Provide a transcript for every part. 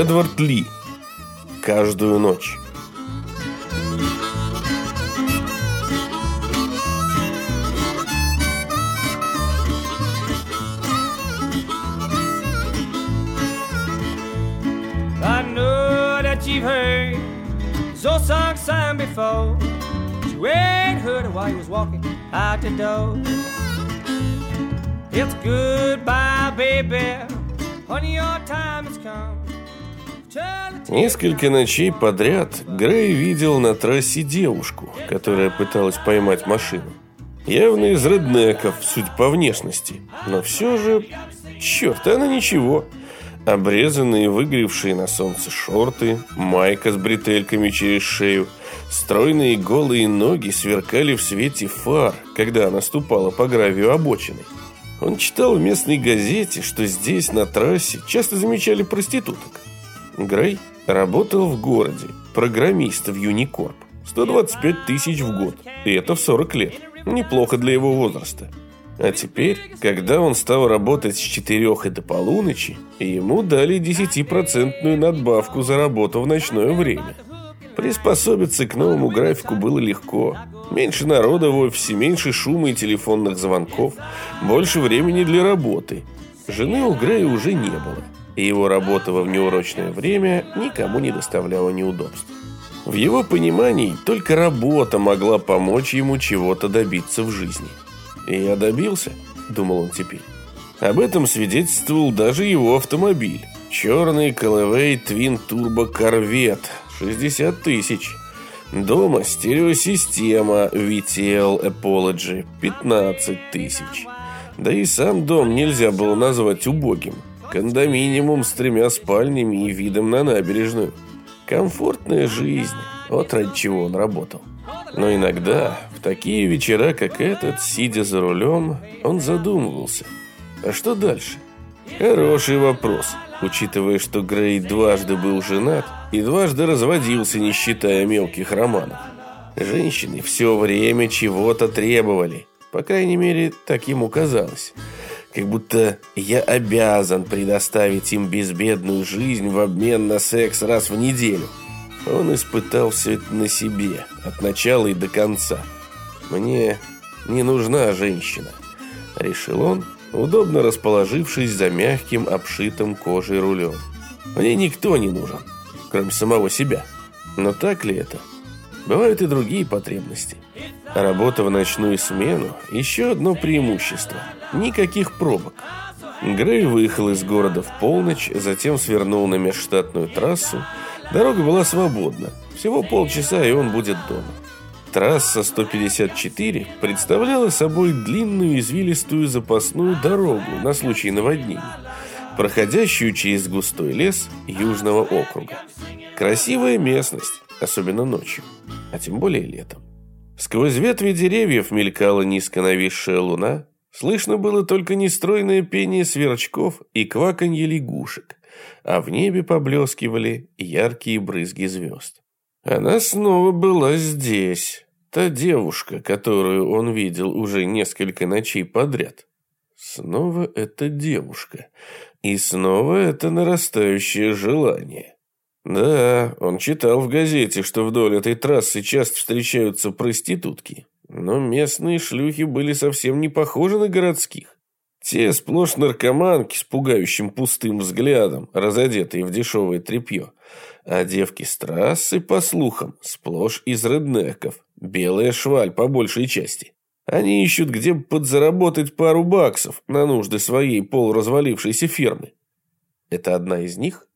Эдвард Ли. Каждую ночь. I know that you've heard this old song sung before. But you ain't heard it while you was walking out the door. It's goodbye, baby. Honey, your time has come. Несколько ночей подряд Грей видел на трассе девушку, которая пыталась поймать машину. Явно из реднеков, судя по внешности. Но все же, черт, она ничего. Обрезанные, выгоревшие на солнце шорты, майка с бретельками через шею, стройные голые ноги сверкали в свете фар, когда она ступала по гравию обочины. Он читал в местной газете, что здесь, на трассе, часто замечали проституток. Грей работал в городе, программист в Юникорп. 125 тысяч в год, и это в 40 лет. Неплохо для его возраста. А теперь, когда он стал работать с 4 и до полуночи, ему дали 10% надбавку за работу в ночное время. Приспособиться к новому графику было легко. Меньше народа в офисе, меньше шума и телефонных звонков, больше времени для работы. Жены у Грея уже не было, и его работа во внеурочное время никому не доставляла неудобств. В его понимании только работа могла помочь ему чего-то добиться в жизни. И я добился, думал он теперь. Об этом свидетельствовал даже его автомобиль. Черный Callaway Twin Turbo Corvette, 60 тысяч. Дома стереосистема VTL Apology, 15 тысяч. Да и сам дом нельзя было назвать убогим. Кондоминиум с тремя спальнями и видом на набережную. Комфортная жизнь, вот ради чего он работал. Но иногда, в такие вечера, как этот, сидя за рулем, он задумывался. А что дальше? Хороший вопрос, учитывая, что Грей дважды был женат и дважды разводился, не считая мелких романов. Женщины все время чего-то требовали. По крайней мере, так ему казалось. Как будто я обязан предоставить им безбедную жизнь в обмен на секс раз в неделю. Он испытал все это на себе, от начала и до конца. «Мне не нужна женщина», — решил он, удобно расположившись за мягким, обшитым кожей рулем. «Мне никто не нужен, кроме самого себя. Но так ли это? Бывают и другие потребности. Работа в ночную смену – еще одно преимущество. Никаких пробок. Грей выехал из города в полночь, затем свернул на межштатную трассу. Дорога была свободна. Всего полчаса, и он будет дома. Трасса 154 представляла собой длинную извилистую запасную дорогу на случай наводнений, проходящую через густой лес Южного округа. Красивая местность, особенно ночью, а тем более летом. Сквозь ветви деревьев мелькала низко нависшая луна, слышно было только нестройное пение сверчков и кваканье лягушек, а в небе поблескивали яркие брызги звезд. Она снова была здесь, та девушка, которую он видел уже несколько ночей подряд. Снова эта девушка, и снова это нарастающее желание. Да, он читал в газете, что вдоль этой трассы часто встречаются проститутки. Но местные шлюхи были совсем не похожи на городских. Те сплошь наркоманки с пугающим пустым взглядом, разодетые в дешевое тряпье. А девки с трассы, по слухам, сплошь из реднеков. Белая шваль по большей части. Они ищут, где бы подзаработать пару баксов на нужды своей полуразвалившейся фермы. Это одна из них?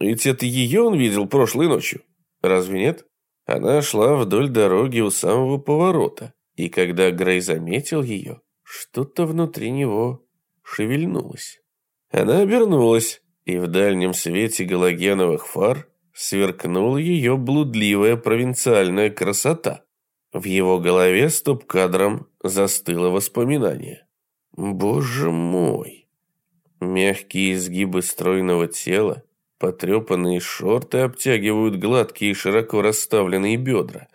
Ведь это ее он видел прошлой ночью. Разве нет? Она шла вдоль дороги у самого поворота. И когда Грей заметил ее, что-то внутри него шевельнулось. Она обернулась, и в дальнем свете галогеновых фар сверкнула ее блудливая провинциальная красота. В его голове стоп-кадром застыло воспоминание. «Боже мой!» Мягкие изгибы стройного тела, потрепанные шорты обтягивают гладкие широко расставленные бедра.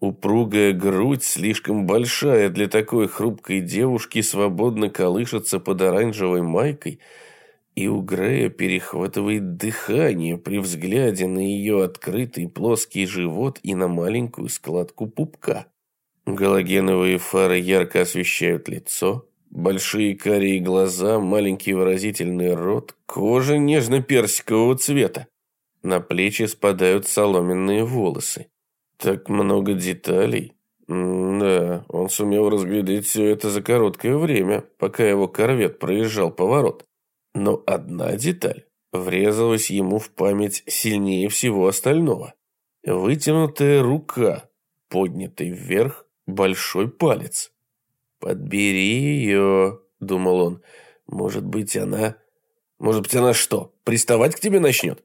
Упругая грудь, слишком большая для такой хрупкой девушки, свободно колышется под оранжевой майкой. И у Грея перехватывает дыхание при взгляде на ее открытый плоский живот и на маленькую складку пупка. Галогеновые фары ярко освещают лицо, большие карие глаза, маленький выразительный рот, кожа нежно-персикового цвета. На плечи спадают соломенные волосы. Так много деталей. да, он сумел разглядеть все это за короткое время, пока его корвет проезжал поворот. Но одна деталь врезалась ему в память сильнее всего остального. Вытянутая рука, поднятый вверх большой палец. «Подбери ее», — думал он. «Может быть, она... Может быть, она что, приставать к тебе начнет?»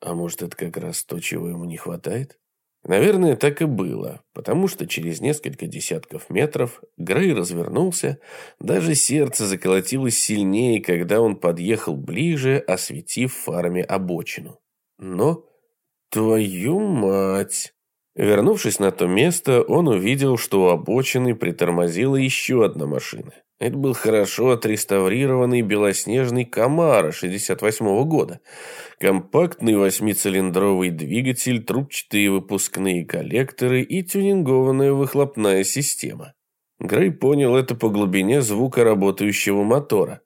А может, это как раз то, чего ему не хватает? Наверное, так и было, потому что через несколько десятков метров Грей развернулся, даже сердце заколотилось сильнее, когда он подъехал ближе, осветив фарами обочину. Но, твою мать! Вернувшись на то место, он увидел, что у обочины притормозила еще одна машина. Это был хорошо отреставрированный белоснежный Камара 68 -го года. Компактный восьмицилиндровый двигатель, трубчатые выпускные коллекторы и тюнингованная выхлопная система. Грей понял это по глубине звука работающего мотора.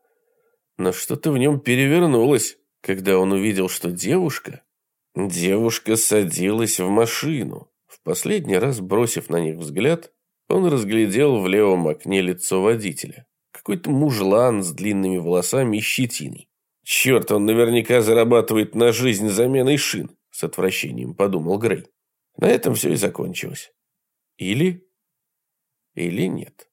Но что-то в нем перевернулось, когда он увидел, что девушка... Девушка садилась в машину. В последний раз, бросив на них взгляд, он разглядел в левом окне лицо водителя. Какой-то мужлан с длинными волосами и щетиной. «Черт, он наверняка зарабатывает на жизнь заменой шин», с отвращением подумал Грей. На этом все и закончилось. Или... Или нет.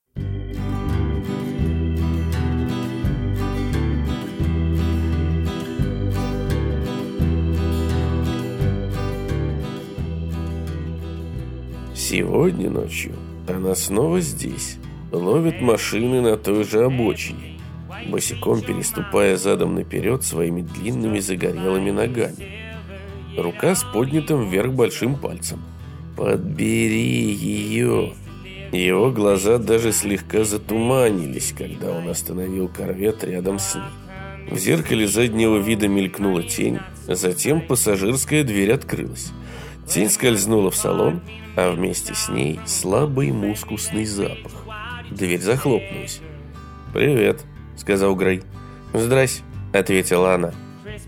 Сегодня ночью она снова здесь. Ловит машины на той же обочине. Босиком переступая задом наперед своими длинными загорелыми ногами. Рука с поднятым вверх большим пальцем. «Подбери ее!» Его глаза даже слегка затуманились, когда он остановил корвет рядом с ней. В зеркале заднего вида мелькнула тень, затем пассажирская дверь открылась. Тень скользнула в салон, а вместе с ней слабый мускусный запах. Дверь захлопнулась. «Привет», — сказал Грей. «Здрась», — ответила она.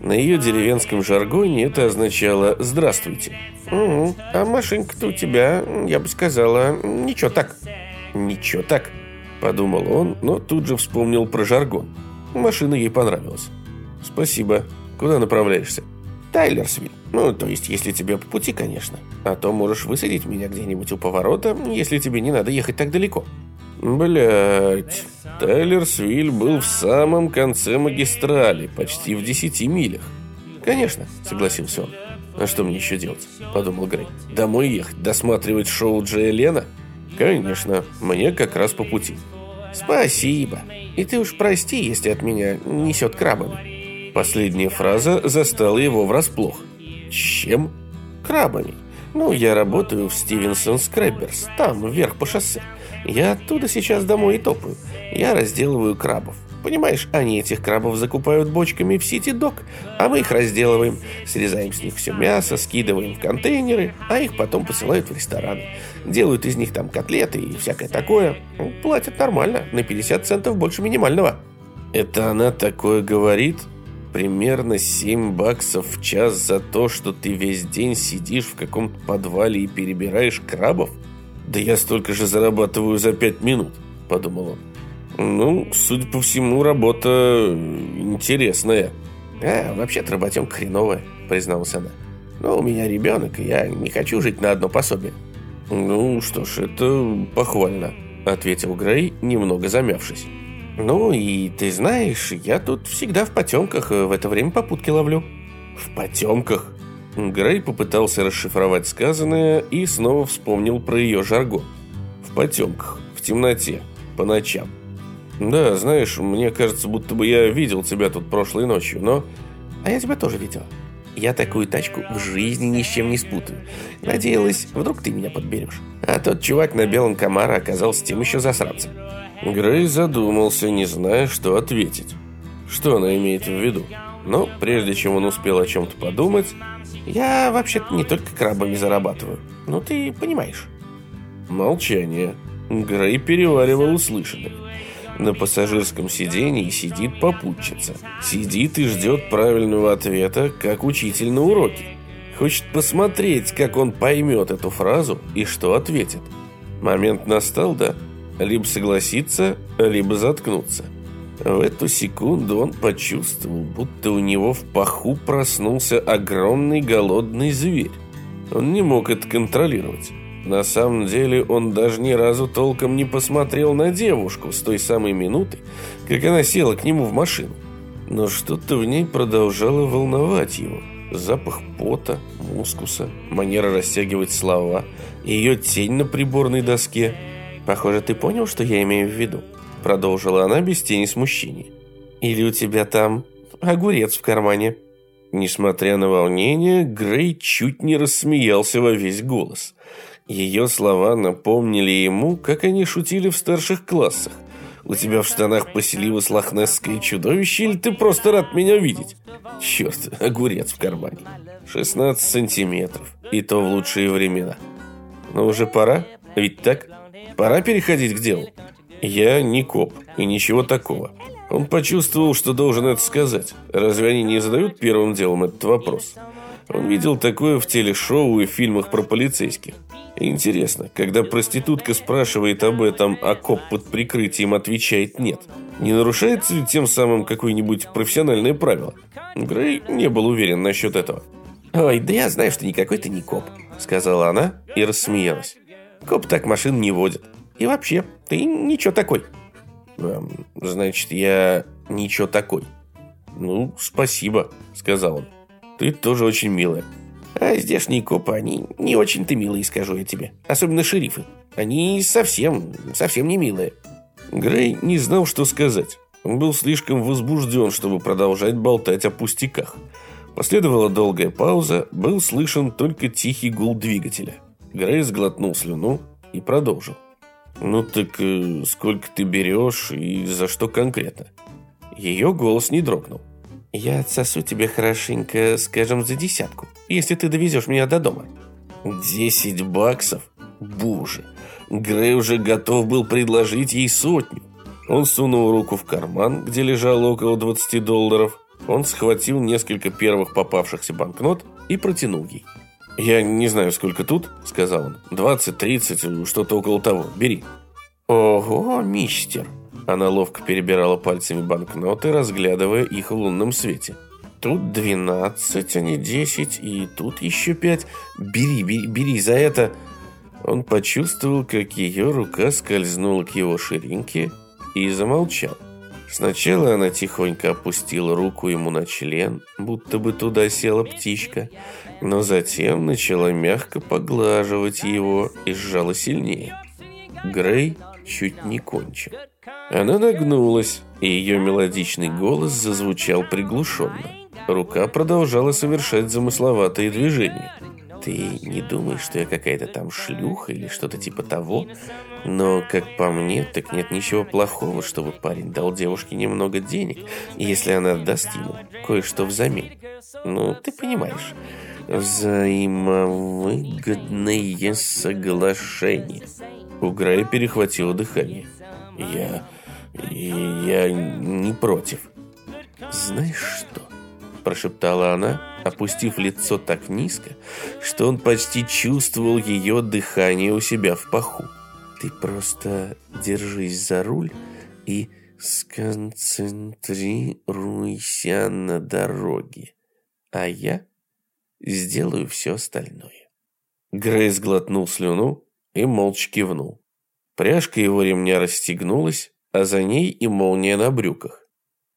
На ее деревенском жаргоне это означало «здравствуйте». «Угу, а машинка-то у тебя, я бы сказала, ничего так». «Ничего так», — подумал он, но тут же вспомнил про жаргон. Машина ей понравилась. «Спасибо. Куда направляешься?» Тайлерсвиль. Ну, то есть, если тебе по пути, конечно. А то можешь высадить меня где-нибудь у поворота, если тебе не надо ехать так далеко. Блять, Тайлерсвиль был в самом конце магистрали, почти в 10 милях. Конечно, согласился он. А что мне еще делать? Подумал Грей. Домой ехать, досматривать шоу Джея Лена? Конечно, мне как раз по пути. Спасибо. И ты уж прости, если от меня несет крабами. Последняя фраза застала его врасплох. Чем? Крабами. Ну, я работаю в Стивенсон Скрэбберс, там, вверх по шоссе. Я оттуда сейчас домой и топаю. Я разделываю крабов. Понимаешь, они этих крабов закупают бочками в Сити-Док, а мы их разделываем, срезаем с них все мясо, скидываем в контейнеры, а их потом посылают в рестораны. Делают из них там котлеты и всякое такое. Платят нормально, на 50 центов больше минимального. Это она такое говорит? Примерно 7 баксов в час за то, что ты весь день сидишь в каком-то подвале и перебираешь крабов? Да я столько же зарабатываю за 5 минут, подумал он. Ну, судя по всему, работа интересная. А, вообще-то работенка хреновая, призналась она. Но у меня ребенок, и я не хочу жить на одно пособие. Ну что ж, это похвально, ответил Грей, немного замявшись. «Ну и ты знаешь, я тут всегда в потемках э, в это время попутки ловлю». «В потемках?» Грей попытался расшифровать сказанное и снова вспомнил про ее жаргон. «В потемках, в темноте, по ночам». «Да, знаешь, мне кажется, будто бы я видел тебя тут прошлой ночью, но...» «А я тебя тоже видел. Я такую тачку в жизни ни с чем не спутаю. Надеялась, вдруг ты меня подберешь. А тот чувак на белом комара оказался тем еще засранцем». Грей задумался, не зная, что ответить. что она имеет в виду. Но прежде чем он успел о чем-то подумать, «Я вообще-то не только крабами зарабатываю. Ну, ты понимаешь». Молчание. Грей переваривал услышанное. На пассажирском сидении сидит попутчица. Сидит и ждет правильного ответа, как учитель на уроке. Хочет посмотреть, как он поймет эту фразу и что ответит. Момент настал, да? Либо согласиться, либо заткнуться. В эту секунду он почувствовал, будто у него в паху проснулся огромный голодный зверь. Он не мог это контролировать. На самом деле он даже ни разу толком не посмотрел на девушку с той самой минуты, как она села к нему в машину. Но что-то в ней продолжало волновать его. Запах пота, мускуса, манера растягивать слова, ее тень на приборной доске. «Похоже, ты понял, что я имею в виду?» Продолжила она без тени смущения. «Или у тебя там огурец в кармане?» Несмотря на волнение, Грей чуть не рассмеялся во весь голос – ее слова напомнили ему, как они шутили в старших классах. «У тебя в штанах поселилось лохнесское чудовище, или ты просто рад меня видеть?» Черт, огурец в кармане. 16 сантиметров, и то в лучшие времена. Но уже пора, ведь так? Пора переходить к делу. Я не коп, и ничего такого. Он почувствовал, что должен это сказать. Разве они не задают первым делом этот вопрос? Он видел такое в телешоу и фильмах про полицейских. Интересно, когда проститутка спрашивает об этом, а коп под прикрытием отвечает «нет», не нарушается ли тем самым какое-нибудь профессиональное правило? Грей не был уверен насчет этого. «Ой, да я знаю, что никакой ты не коп», — сказала она и рассмеялась. «Коп так машин не водит. И вообще, ты ничего такой». Эм, «Значит, я ничего такой». «Ну, спасибо», — сказал он. «Ты тоже очень милая». А здешние копы, они не очень-то милые, скажу я тебе. Особенно шерифы. Они совсем, совсем не милые. Грей не знал, что сказать. Он был слишком возбужден, чтобы продолжать болтать о пустяках. Последовала долгая пауза, был слышен только тихий гул двигателя. Грей сглотнул слюну и продолжил. «Ну так э, сколько ты берешь и за что конкретно?» Ее голос не дрогнул. Я отсосу тебе хорошенько, скажем, за десятку, если ты довезешь меня до дома». «Десять баксов? Боже!» Грей уже готов был предложить ей сотню. Он сунул руку в карман, где лежало около 20 долларов. Он схватил несколько первых попавшихся банкнот и протянул ей. «Я не знаю, сколько тут», — сказал он. «20, 30, что-то около того. Бери». «Ого, мистер!» Она ловко перебирала пальцами банкноты, разглядывая их в лунном свете. Тут двенадцать, а не десять, и тут еще пять. Бери, бери, бери за это. Он почувствовал, как ее рука скользнула к его ширинке и замолчал. Сначала она тихонько опустила руку ему на член, будто бы туда села птичка, но затем начала мягко поглаживать его и сжала сильнее. Грей чуть не кончил. Она нагнулась, и ее мелодичный голос зазвучал приглушенно. Рука продолжала совершать замысловатые движения. «Ты не думаешь, что я какая-то там шлюха или что-то типа того? Но, как по мне, так нет ничего плохого, чтобы парень дал девушке немного денег, если она даст ему кое-что взамен. Ну, ты понимаешь, взаимовыгодное соглашение». У Грая перехватило дыхание. «Я... я не против». «Знаешь что?» – прошептала она, опустив лицо так низко, что он почти чувствовал ее дыхание у себя в паху. «Ты просто держись за руль и сконцентрируйся на дороге, а я сделаю все остальное». Грейс глотнул слюну, и молча кивнул. Пряжка его ремня расстегнулась, а за ней и молния на брюках.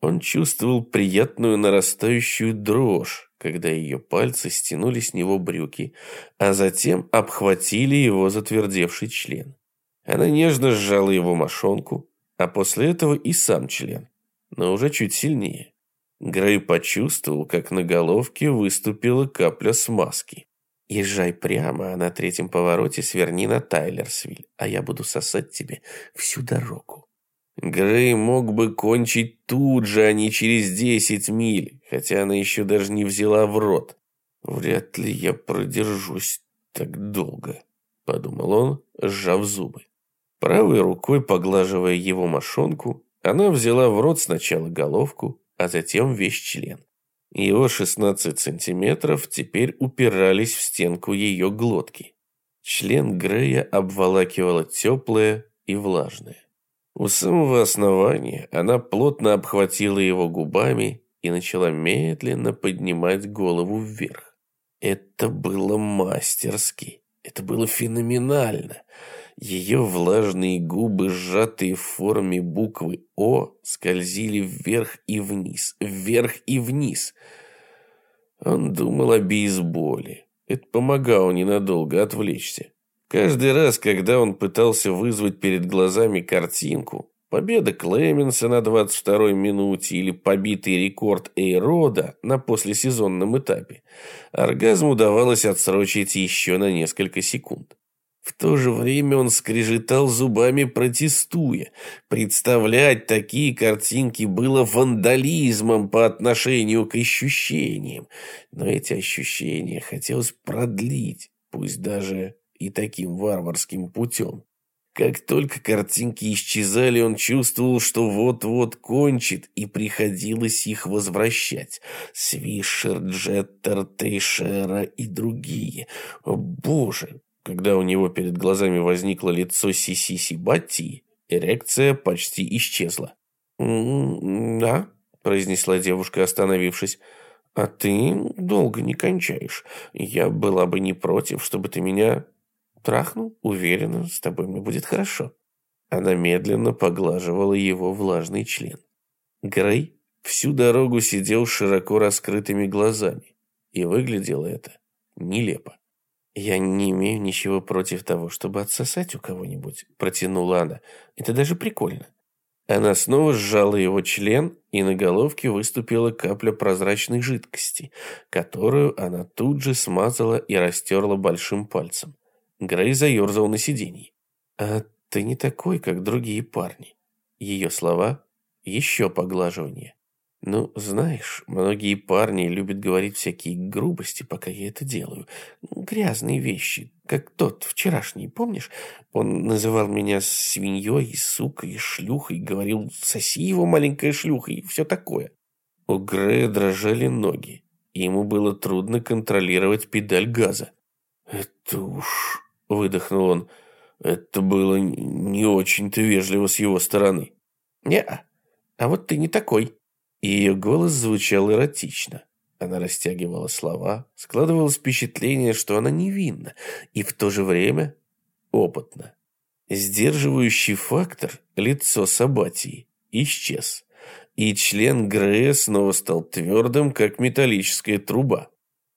Он чувствовал приятную нарастающую дрожь, когда ее пальцы стянули с него брюки, а затем обхватили его затвердевший член. Она нежно сжала его мошонку, а после этого и сам член, но уже чуть сильнее. Грей почувствовал, как на головке выступила капля смазки. Езжай прямо, а на третьем повороте сверни на Тайлерсвиль, а я буду сосать тебе всю дорогу. Грей мог бы кончить тут же, а не через десять миль, хотя она еще даже не взяла в рот. Вряд ли я продержусь так долго, подумал он, сжав зубы. Правой рукой, поглаживая его мошонку, она взяла в рот сначала головку, а затем весь член. Его 16 сантиметров теперь упирались в стенку ее глотки. Член Грея обволакивало теплое и влажное. У самого основания она плотно обхватила его губами и начала медленно поднимать голову вверх. Это было мастерски. Это было феноменально. Ее влажные губы, сжатые в форме буквы «О», скользили вверх и вниз, вверх и вниз. Он думал о бейсболе. Это помогало ненадолго отвлечься. Каждый раз, когда он пытался вызвать перед глазами картинку, победа Клеменса на 22-й минуте или побитый рекорд Эйрода на послесезонном этапе, оргазм удавалось отсрочить еще на несколько секунд. В то же время он скрежетал зубами, протестуя. Представлять такие картинки было вандализмом по отношению к ощущениям. Но эти ощущения хотелось продлить, пусть даже и таким варварским путем. Как только картинки исчезали, он чувствовал, что вот-вот кончит, и приходилось их возвращать. Свишер, Джеттер, Тейшера и другие. О, боже, когда у него перед глазами возникло лицо Сиси Сибати, эрекция почти исчезла. «Да», – произнесла девушка, остановившись. «А ты долго не кончаешь. Я была бы не против, чтобы ты меня трахнул. Уверена, с тобой мне будет хорошо». Она медленно поглаживала его влажный член. Грей всю дорогу сидел широко раскрытыми глазами, и выглядело это нелепо. «Я не имею ничего против того, чтобы отсосать у кого-нибудь», – протянула она. «Это даже прикольно». Она снова сжала его член, и на головке выступила капля прозрачной жидкости, которую она тут же смазала и растерла большим пальцем. Грей заерзал на сиденье. «А ты не такой, как другие парни». Ее слова – еще поглаживание. Ну, знаешь, многие парни любят говорить всякие грубости, пока я это делаю. Грязные вещи, как тот вчерашний, помнишь? Он называл меня свиньей, сукой, шлюхой, говорил «соси его, маленькая шлюха» и все такое. У Грея дрожали ноги, и ему было трудно контролировать педаль газа. «Это уж...» — выдохнул он. «Это было не очень-то вежливо с его стороны». «Не-а, а вот ты не такой», ее голос звучал эротично. Она растягивала слова, складывалось впечатление, что она невинна и в то же время опытна. Сдерживающий фактор, лицо Сабатии, исчез, и член Грея снова стал твердым, как металлическая труба.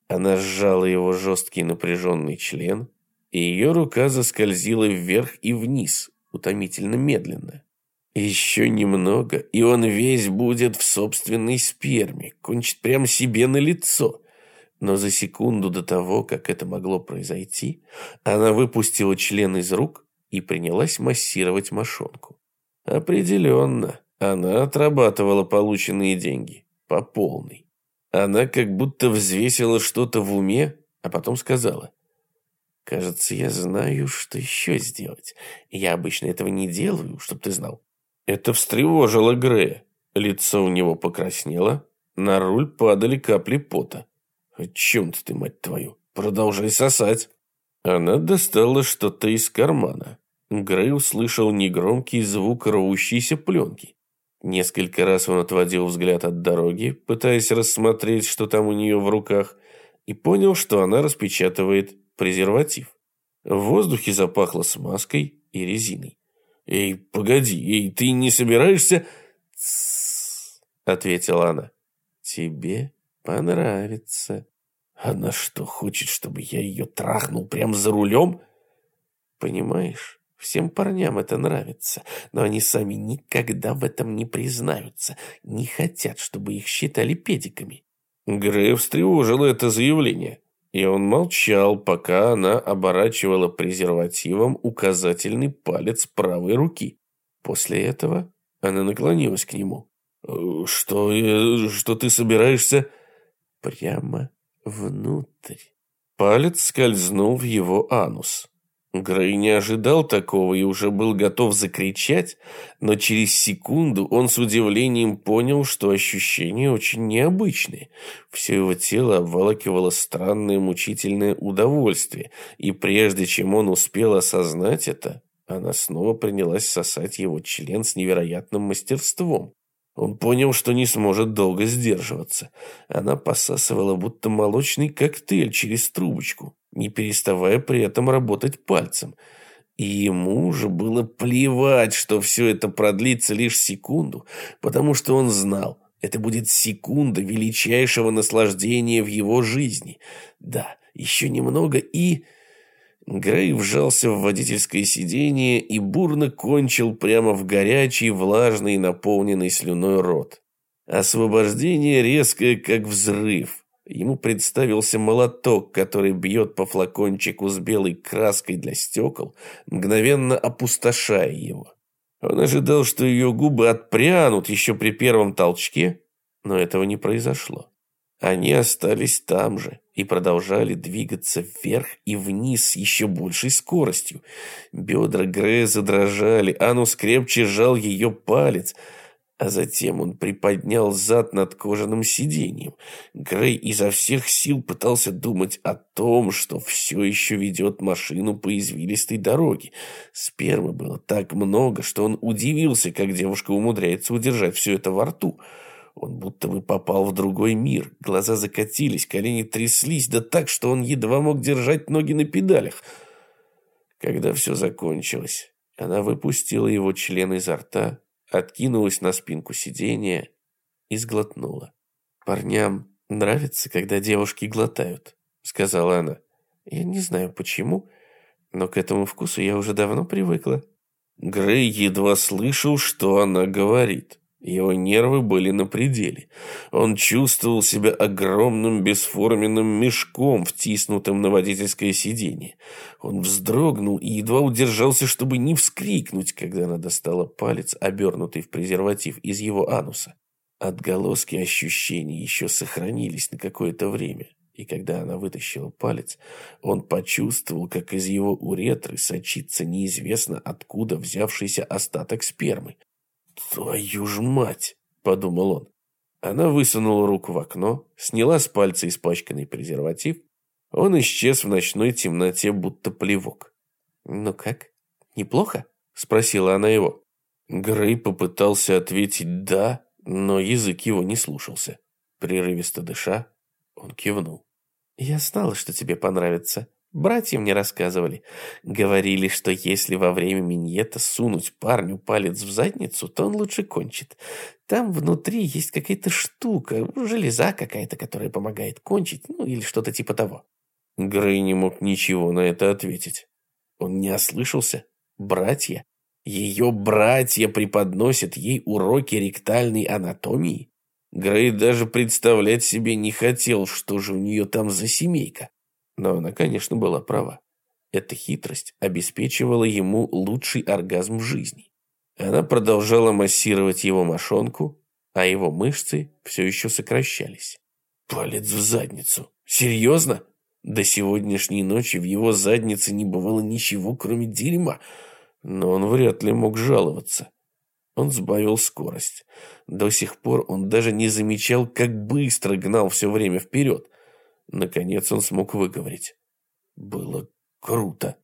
Она сжала его жесткий напряженный член, ее рука заскользила вверх и вниз, утомительно медленно. Еще немного, и он весь будет в собственной сперме, кончит прямо себе на лицо. Но за секунду до того, как это могло произойти, она выпустила член из рук и принялась массировать мошонку. Определенно, она отрабатывала полученные деньги по полной. Она как будто взвесила что-то в уме, а потом сказала. «Кажется, я знаю, что еще сделать. Я обычно этого не делаю, чтоб ты знал. Это встревожило Грея. Лицо у него покраснело, на руль падали капли пота. «О чем ты, мать твою? Продолжай сосать!» Она достала что-то из кармана. Грей услышал негромкий звук рвущейся пленки. Несколько раз он отводил взгляд от дороги, пытаясь рассмотреть, что там у нее в руках, и понял, что она распечатывает презерватив. В воздухе запахло смазкой и резиной. «Эй, погоди, эй, ты не собираешься...» «Тссс», — ответила она. «Тебе понравится». «Она что, хочет, чтобы я ее трахнул прямо за рулем?» «Понимаешь, всем парням это нравится, но они сами никогда в этом не признаются, не хотят, чтобы их считали педиками». Грей встревожило это заявление. И он молчал, пока она оборачивала презервативом указательный палец правой руки. После этого Она наклонилась к нему. «Э, «Что, э, что ты собираешься?» «Прямо внутрь». Палец скользнул в его анус. Грей не ожидал такого и уже был готов закричать, но через секунду он с удивлением понял, что ощущения очень необычные. Все его тело обволакивало странное мучительное удовольствие, и прежде чем он успел осознать это, она снова принялась сосать его член с невероятным мастерством. Он понял, что не сможет долго сдерживаться. Она посасывала будто молочный коктейль через трубочку, не переставая при этом работать пальцем. И ему уже было плевать, что все это продлится лишь секунду, потому что он знал, это будет секунда величайшего наслаждения в его жизни. Да, еще немного и... Грей вжался в водительское сиденье и бурно кончил прямо в горячий, влажный, наполненный слюной рот. Освобождение резкое, как взрыв. Ему представился молоток, который бьет по флакончику с белой краской для стекол, мгновенно опустошая его. Он ожидал, что ее губы отпрянут еще при первом толчке, но этого не произошло. Они остались там же и продолжали двигаться вверх и вниз с еще большей скоростью. Бедра Грея задрожали, Анус крепче сжал ее палец, а затем он приподнял зад над кожаным сиденьем. Грей изо всех сил пытался думать о том, что все еще ведет машину по извилистой дороге. Спермы было так много, что он удивился, как девушка умудряется удержать все это во рту. Он будто бы попал в другой мир. Глаза закатились, колени тряслись, да так, что он едва мог держать ноги на педалях. Когда все закончилось, она выпустила его член изо рта, откинулась на спинку сиденья и сглотнула. «Парням нравится, когда девушки глотают», — сказала она. «Я не знаю почему, но к этому вкусу я уже давно привыкла». Грей едва слышал, что она говорит. Его нервы были на пределе. Он чувствовал себя огромным бесформенным мешком, втиснутым на водительское сиденье. Он вздрогнул и едва удержался, чтобы не вскрикнуть, когда она достала палец, обернутый в презерватив, из его ануса. Отголоски ощущений еще сохранились на какое-то время, и когда она вытащила палец, он почувствовал, как из его уретры сочится неизвестно откуда взявшийся остаток спермы. «Твою ж мать!» – подумал он. Она высунула руку в окно, сняла с пальца испачканный презерватив. Он исчез в ночной темноте, будто плевок. «Ну как, неплохо?» – спросила она его. Грей попытался ответить «да», но язык его не слушался. Прерывисто дыша, он кивнул. «Я знала, что тебе понравится», Братья мне рассказывали. Говорили, что если во время миньета сунуть парню палец в задницу, то он лучше кончит. Там внутри есть какая-то штука, железа какая-то, которая помогает кончить, ну или что-то типа того. Грей не мог ничего на это ответить. Он не ослышался. Братья? Ее братья преподносят ей уроки ректальной анатомии? Грей даже представлять себе не хотел, что же у нее там за семейка. Но она, конечно, была права. Эта хитрость обеспечивала ему лучший оргазм в жизни. Она продолжала массировать его мошонку, а его мышцы все еще сокращались. Палец в задницу. Серьезно? До сегодняшней ночи в его заднице не бывало ничего, кроме дерьма. Но он вряд ли мог жаловаться. Он сбавил скорость. До сих пор он даже не замечал, как быстро гнал все время вперед. Наконец он смог выговорить. Было круто.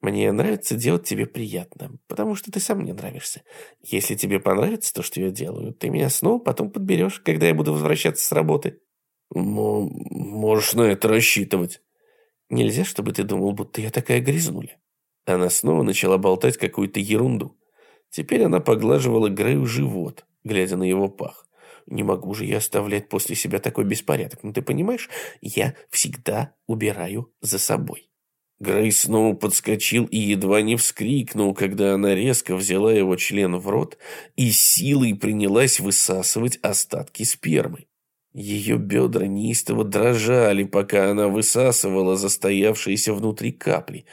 Мне нравится делать тебе приятно, потому что ты сам мне нравишься. Если тебе понравится то, что я делаю, ты меня снова потом подберешь, когда я буду возвращаться с работы. Но можешь на это рассчитывать. Нельзя, чтобы ты думал, будто я такая грязнуля. Она снова начала болтать какую-то ерунду. Теперь она поглаживала Грею живот, глядя на его пах. Не могу же я оставлять после себя такой беспорядок. Ну, ты понимаешь, я всегда убираю за собой. Грей снова подскочил и едва не вскрикнул, когда она резко взяла его член в рот и силой принялась высасывать остатки спермы. Ее бедра неистово дрожали, пока она высасывала застоявшиеся внутри капли.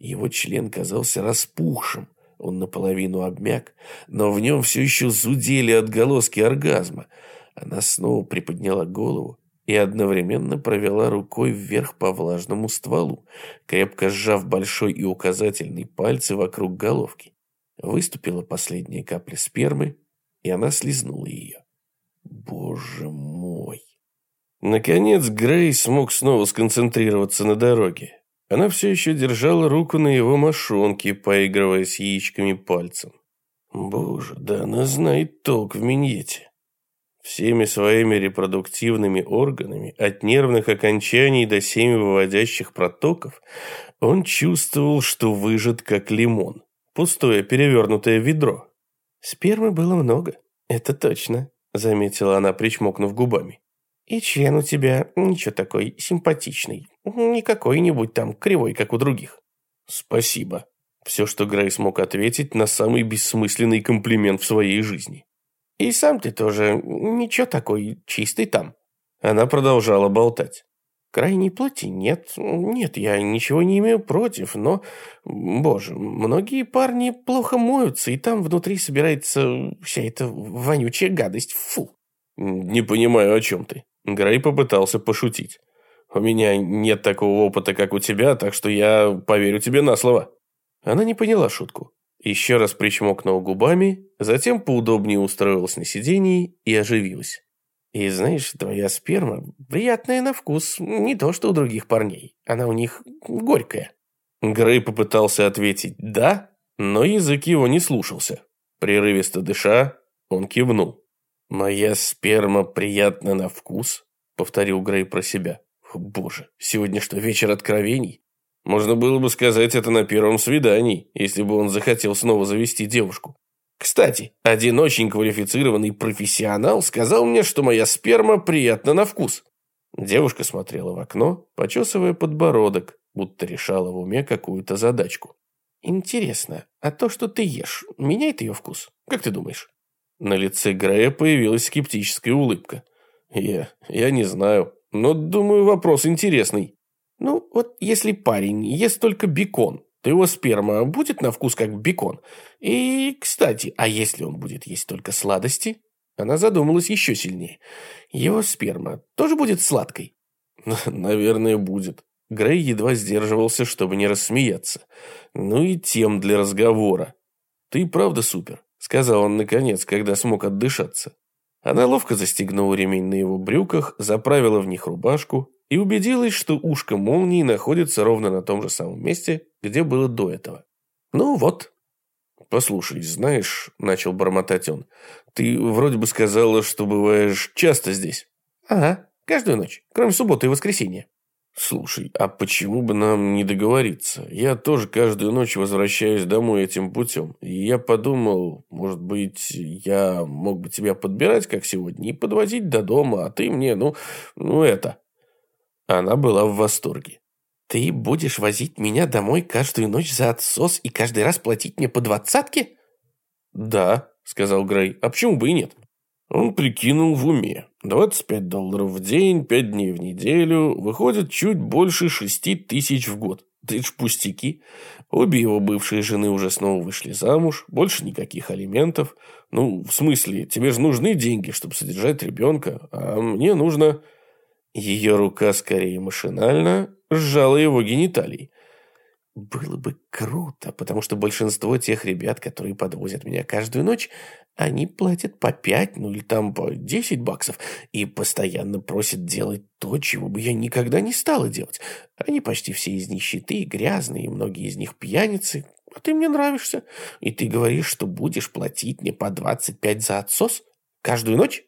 Его член казался распухшим, Он наполовину обмяк, но в нем все еще зудели отголоски оргазма. Она снова приподняла голову и одновременно провела рукой вверх по влажному стволу, крепко сжав большой и указательный пальцы вокруг головки. Выступила последняя капля спермы, и она слезнула ее. Боже мой! Наконец Грей смог снова сконцентрироваться на дороге. Она все еще держала руку на его мошонке, поигрывая с яичками пальцем. Боже, да она знает толк в миньете. Всеми своими репродуктивными органами, от нервных окончаний до семи выводящих протоков, он чувствовал, что выжат как лимон. Пустое перевернутое ведро. Спермы было много, это точно, заметила она, причмокнув губами. И член у тебя ничего такой симпатичный. Не какой-нибудь там кривой, как у других. Спасибо. Все, что Грей смог ответить на самый бессмысленный комплимент в своей жизни. И сам ты тоже ничего такой чистый там. Она продолжала болтать. Крайней плоти нет. Нет, я ничего не имею против, но, боже, многие парни плохо моются, и там внутри собирается вся эта вонючая гадость. Фу. Не понимаю, о чем ты. Грей попытался пошутить. У меня нет такого опыта, как у тебя, так что я поверю тебе на слово. Она не поняла шутку еще раз причмокнула губами, затем поудобнее устроилась на сидении и оживилась. И знаешь, твоя сперма приятная на вкус, не то что у других парней. Она у них горькая. Грей попытался ответить «да», но язык его не слушался. Прерывисто дыша, он кивнул. «Моя сперма приятна на вкус», — повторил Грей про себя. «Боже, сегодня что, вечер откровений? Можно было бы сказать это на первом свидании, если бы он захотел снова завести девушку. Кстати, один очень квалифицированный профессионал сказал мне, что моя сперма приятна на вкус. Девушка смотрела в окно, почесывая подбородок, будто решала в уме какую-то задачку. Интересно, а то, что ты ешь, меняет ее вкус? Как ты думаешь? На лице Грея появилась скептическая улыбка. Я, я не знаю, но думаю, вопрос интересный. Ну, вот если парень ест только бекон, то его сперма будет на вкус как бекон. И, кстати, а если он будет есть только сладости? Она задумалась еще сильнее. Его сперма тоже будет сладкой? Наверное, будет. Грей едва сдерживался, чтобы не рассмеяться. Ну и тем для разговора. Ты правда супер, сказал он наконец, когда смог отдышаться. Она ловко застегнула ремень на его брюках, заправила в них рубашку и убедилась, что ушко молнии находится ровно на том же самом месте, где было до этого. «Ну вот». «Послушай, знаешь», — начал бормотать он, «ты вроде бы сказала, что бываешь часто здесь». «Ага, каждую ночь, кроме субботы и воскресенья». «Слушай, а почему бы нам не договориться? Я тоже каждую ночь возвращаюсь домой этим путем. И я подумал, может быть, я мог бы тебя подбирать, как сегодня, и подвозить до дома, а ты мне, ну, ну это...» Она была в восторге. «Ты будешь возить меня домой каждую ночь за отсос и каждый раз платить мне по двадцатке?» «Да», — сказал Грей, — «а почему бы и нет?» Он прикинул в уме. 25 долларов в день, 5 дней в неделю, выходит чуть больше 6 тысяч в год. Это ж пустяки. Обе его бывшие жены уже снова вышли замуж, больше никаких алиментов. Ну, в смысле, тебе же нужны деньги, чтобы содержать ребенка, а мне нужно... Ее рука скорее машинально сжала его гениталий. Было бы круто, потому что большинство тех ребят, которые подвозят меня каждую ночь, они платят по пять, ну или там по десять баксов, и постоянно просят делать то, чего бы я никогда не стала делать. Они почти все из нищеты, грязные, и многие из них пьяницы. А ты мне нравишься. И ты говоришь, что будешь платить мне по двадцать пять за отсос? Каждую ночь?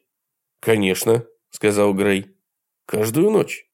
Конечно, сказал Грей. Каждую ночь.